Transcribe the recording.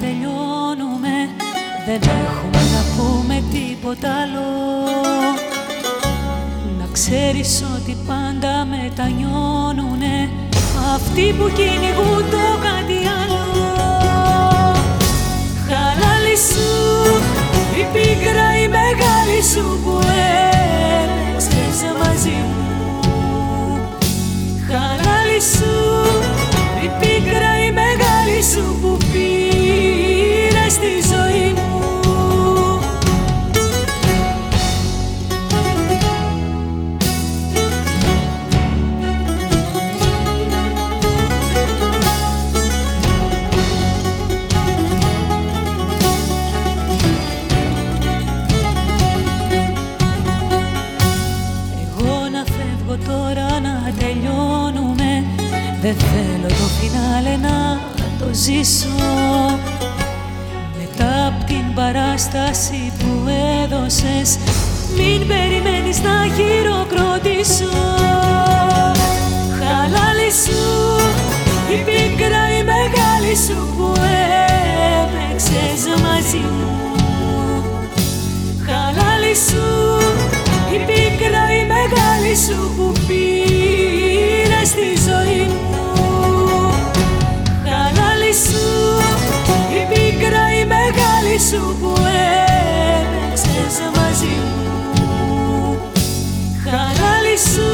τελειώνουμε. Δεν έχουμε να πούμε τίποτα άλλο. Να ξέρεις ότι πάντα μετανιώνουνε Αυτοί που κυνηγούν το κάτι άλλο. Χαλάλη σου, η πίκρα η μεγάλη σου που έλεξες μαζί μου. Χαλάλη σου να τελειώνουμε. Δεν θέλω το φινάλε να το ζήσω. Μετά απ' την παράσταση που έδωσες Μην περιμένεις να χειροκροτήσω. Χαλάλη σου, η πίκρα η μεγάλη σου που έπαιξες μαζί μου. Χαλάλη σου, σου που πήρε στη ζωή μου. Χαλάλη σου η πίκρα η μεγάλη σου που έπαιξες μαζί μου. Χαλάλη σου